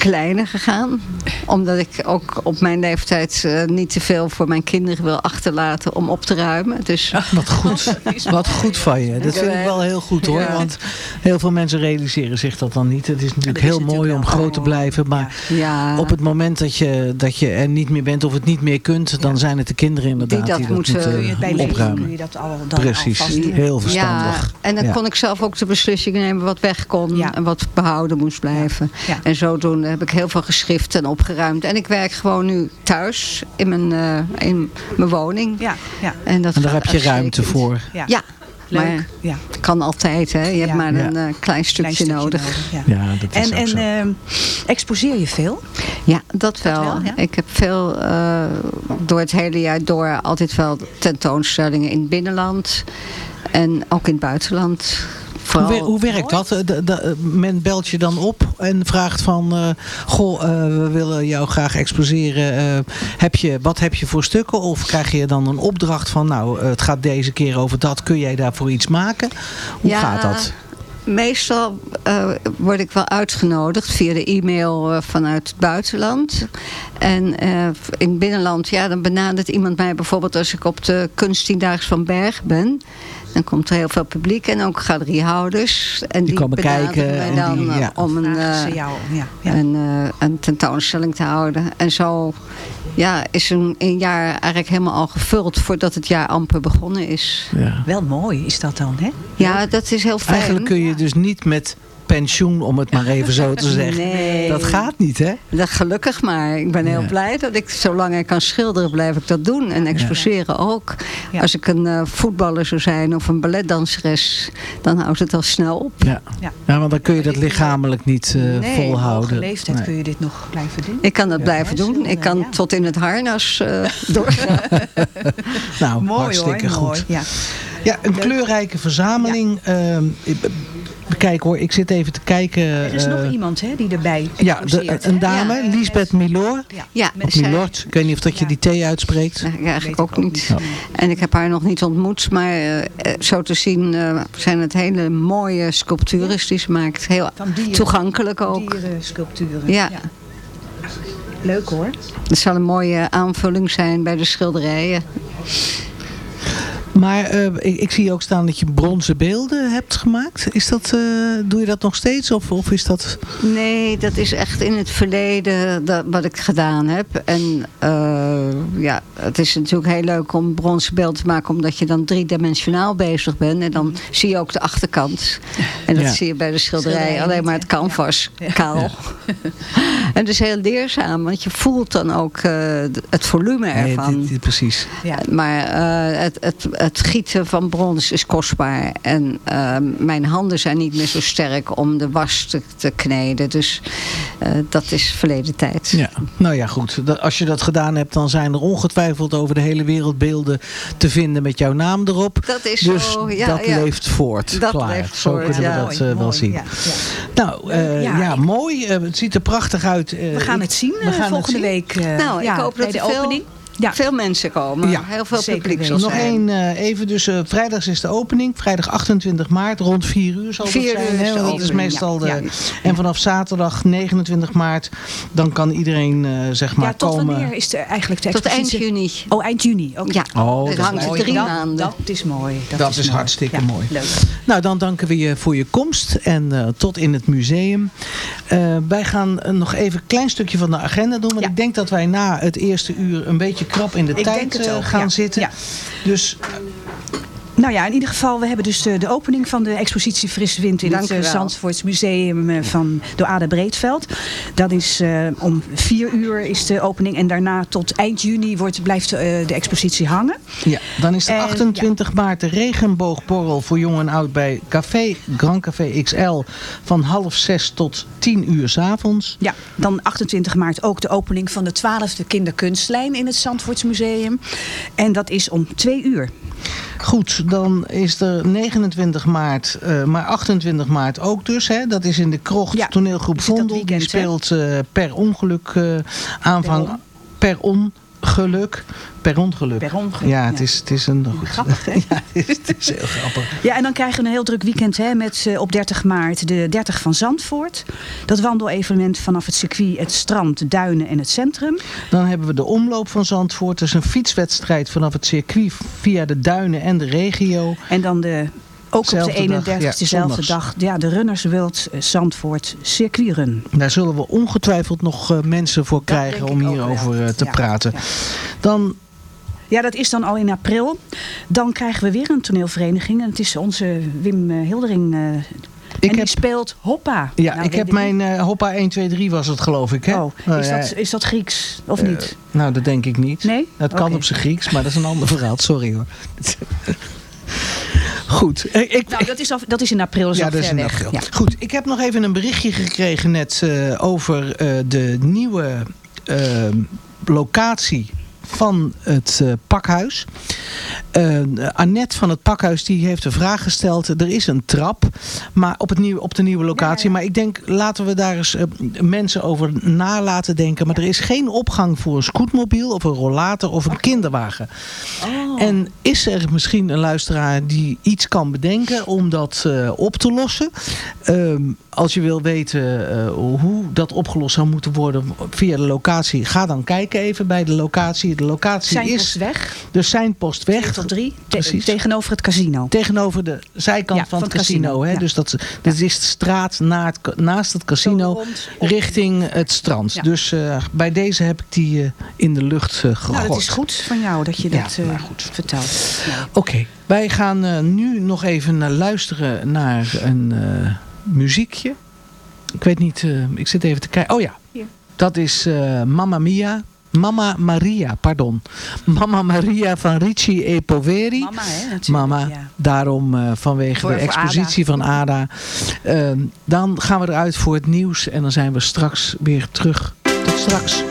kleiner gegaan. omdat ik ook op mijn leeftijd eh, niet te veel voor mijn kinderen wil achterlaten om op te ruimen. Dus... Wat goed. *laughs* Wat goed van je. Dat vind ik wel heel goed hoor. Ja. Want heel veel mensen realiseren zich dat dan niet. Het is natuurlijk heel mooi om groot te blijven. Maar Ja. op het moment dat je, dat je er niet meer bent of het niet meer kunt. Dan zijn het de kinderen inderdaad die dat dat, moeten- bij opruimen. kun je dat al dan Precies. Heel verstandig. Ja, en dan Ja. kon ik zelf ook de beslissing nemen wat weg kon en wat behouden moest blijven. Ja. En zodoende heb ik heel veel geschrift en opgeruimd. En ik werk gewoon nu thuis in mijn, eh, in mijn woning. Ja, ja. En, dat En daar heb je ruimte voor. Ja, Ja. Leuk, maar ja. het kan altijd. Hè. Je hebt maar een Ja. eh, klein stukje, stukje nodig. nodig, Ja, dat is En, ook en zo. ehm, exposeer je veel? Ja, dat wel. wel, ja? Ik heb veel eh, door het hele jaar door altijd wel tentoonstellingen in het binnenland. En ook in het buitenland. Hoe, Vooral wer- hoe werkt dat? Eh, de- de- men belt je dan op en vraagt van... eh, goh, eh, we willen jou graag exposeren. Heb je, wat heb je voor stukken? Of krijg je dan een opdracht van... nou, het gaat deze keer over dat. Kun jij daarvoor iets maken? Hoe Ja, gaat dat? Meestal word ik wel uitgenodigd via de e-mail vanuit het buitenland. En in het binnenland, ja, dan benadert iemand mij bijvoorbeeld als ik op de kunsttiendaags van Berg ben. Dan komt er heel veel publiek en ook galeriehouders. En die, komen benaderen kijken mij en dan die- eh, ja. om een, eh, jou, ja, ja. Een, eh, een tentoonstelling te houden. En zo ja, is een, een jaar eigenlijk helemaal al gevuld voordat het jaar amper begonnen is. Ja. Wel mooi is dat dan, hè? Ja, dat is heel fijn. Eigenlijk kun je dus niet met pensioen, om het maar even zo te *laughs* zeggen. Nee. Dat gaat niet, hè? Dat gelukkig maar. Ik ben heel Ja. blij dat ik, zolang ik kan schilderen, blijf ik dat doen. En exposeren ook. Als ik een eh, voetballer zou zijn of een balletdanseres, dan houdt het al snel op. Ja. Ja. ja, want dan kun je dat lichamelijk niet eh, Nee, volhouden. Op leeftijd Nee. kun je dit nog blijven doen. Ik kan dat blijven doen. Ik kan tot in het harnas eh, *laughs* doorgaan. *laughs* Nou, Mooi hartstikke hoor, goed. mooi. Ja. Ja, een kleurrijke verzameling. Kijk hoor, ik zit even te kijken. Er is eh, nog iemand hè, die erbij Ja, de, een dame, Ja. Lisbeth Milor. Ja, Milord, ik weet niet of dat je die T uitspreekt. Nee, eigenlijk ook niet. En ik heb haar nog niet ontmoet, maar eh, eh, zo te zien eh, zijn het hele mooie sculptures die ze maakt. Heel dieren. toegankelijk ook. Dieren, sculpturen. Ja. Leuk hoor. Het zal een mooie aanvulling zijn bij de schilderijen. Maar eh, ik, ik zie ook staan dat je bronzen beelden hebt gemaakt. Is dat, eh, doe je dat nog steeds? Of, of is dat... Nee, dat is echt in het verleden dat, wat ik gedaan heb. En eh, ja, het is natuurlijk heel leuk om bronzen beeld te maken... omdat je dan driedimensionaal bezig bent. En dan zie je ook de achterkant. En dat Ja. zie je bij de schilderij. Schilderij Alleen maar het canvas kaal. *laughs* En het is heel leerzaam, want je voelt dan ook eh, het volume Nee, ervan. dit- dit- precies. Maar eh, het, het, het gieten van brons is kostbaar. En eh, mijn handen zijn niet meer zo sterk om de was te, te kneden. Dus eh, dat is verleden tijd. Ja, nou ja goed. Als je dat gedaan hebt, dan zijn er ongetwijfeld over de hele wereld beelden te vinden met jouw naam erop. Dat is dus zo, ja, dat ja. leeft voort. Dat Klaar. leeft Zo voort, kunnen ja. we dat Mooi, eh, wel mooi, zien. ja, Nou, eh, ja, Ja, mooi. Het ziet er prachtig uit. Eh, We gaan het zien we gaan het volgende zien. week. eh, Nou, ja, ik hoop bij dat de veel, opening. veel mensen komen. Ja. Heel veel publiek zal Nog zijn. één eh, even, dus eh, vrijdags is de opening. Vrijdag 28 maart, rond 4 uur zal Vier dat zijn. uur is dat is meestal ja. de... Ja. En vanaf zaterdag 29 maart, dan kan iedereen eh, zeg maar Ja, tot komen. wanneer is er eigenlijk de Tot eind juni. Oh, eind juni. oké. Ja, Oh, het dat hangt is er mooi. drie dat, maanden. Dat is mooi. Dat, Dat is mooi. hartstikke Ja, mooi. Leuk. Nou, dan danken we je voor je komst en eh, tot in het museum. Eh, wij gaan nog even een klein stukje van de agenda doen. Want ik denk dat wij na het eerste uur een beetje krap in de Ik tijd eh, ook, gaan ja. zitten. Ja. Dus Nou ja, in ieder geval, we hebben dus de, de opening van de expositie Frisse Wind in Dank het eh. Zandvoorts Museum eh, van door Ada Breedveld. Dat is eh, om vier uur is de opening en daarna tot eind juni wordt, blijft eh, de expositie hangen. ja, dan is de En, 28 maart de regenboogborrel voor jong en oud bij Café Grand Café XL van half zes tot tien uur 's avonds. Ja, dan 28 maart ook de opening van de 12e kinderkunstlijn in het Zandvoorts Museum. En dat is om twee uur. Goed, dan is er 29 maart, eh, maar 28 maart ook dus. Hè? Dat is in de krocht Ja, toneelgroep Vondel. Die weekend, speelt eh, per ongeluk eh, aanvang per on geluk per ongeluk. Per ongeluk, Ja, het, ja. Is, het is een... Goed. Grappig, hè? *laughs* Ja, het is, het is heel grappig. Ja, en dan krijgen we een heel druk weekend hè, met eh, op 30 maart de 30 van Zandvoort. Dat wandelevenement vanaf het circuit, het strand, de duinen en het centrum. Dan hebben we de omloop van Zandvoort. Dat is een fietswedstrijd vanaf het circuit via de duinen en de regio. En dan de, ook Zelfde op de 31 dag, ja, dezelfde dag, ja, de Runners World eh, Zandvoort circuitrun. Daar zullen we ongetwijfeld nog eh, mensen voor krijgen om hierover eh, te Ja, praten. Dan Ja, dat is dan al in april. Dan krijgen we weer een toneelvereniging. En het is onze Wim Hildering. en die speelt Hoppa. Ja, Nou, ik heb mijn Hoppa 1, 2, 3 was het geloof ik. Hè? Oh, Nou is, ja, dat, is dat Grieks of niet? nou, dat denk ik niet. Nee? Het kan op zijn Grieks, maar dat is een ander verhaal. Sorry hoor. *laughs* Goed. eh, Ik, Nou, dat is, al, dat is in april, is ja, al dat is in weg. april. Ja. Goed, ik heb nog even een berichtje gekregen net eh, over eh, de nieuwe locatie van het eh, pakhuis. Eh, Annette van het pakhuis die heeft een vraag gesteld. Er is een trap maar op, het nieuwe, op de nieuwe locatie. Maar ik denk, laten we daar eens eh, mensen over na laten denken. Maar er is geen opgang voor een scootmobiel of een rollator of een kinderwagen. Oh. En is er misschien een luisteraar die iets kan bedenken om dat op te lossen? Als je wil weten eh, hoe dat opgelost zou moeten worden via de locatie, ga dan kijken even bij de locatie. De locatie Seinpost is weg. de Seinpost weg. Tot drie. Precies. tegenover het casino. Tegenover de zijkant Ja, van, het casino. hè? ja. Dus dat, dat is de straat na het, ka- naast het casino rond, richting het strand. Dus eh, bij deze heb ik die eh, in de lucht gegooid. Nou, dat is goed van jou dat je dat eh, vertelt. Ja. Oké, wij gaan nu nog even luisteren naar een muziekje. Ik weet niet, eh, ik zit even te kijken. Oh ja, Hier. dat is eh, Mamma Mia. Mamma Maria, pardon. *laughs* Mamma Maria van Ricci e Poveri. Mama, hè, natuurlijk. Mama, ja. daarom eh, vanwege Voor- de expositie Ada. van Ada. Ehm, dan gaan we eruit voor het nieuws en dan zijn we straks weer terug. Tot straks.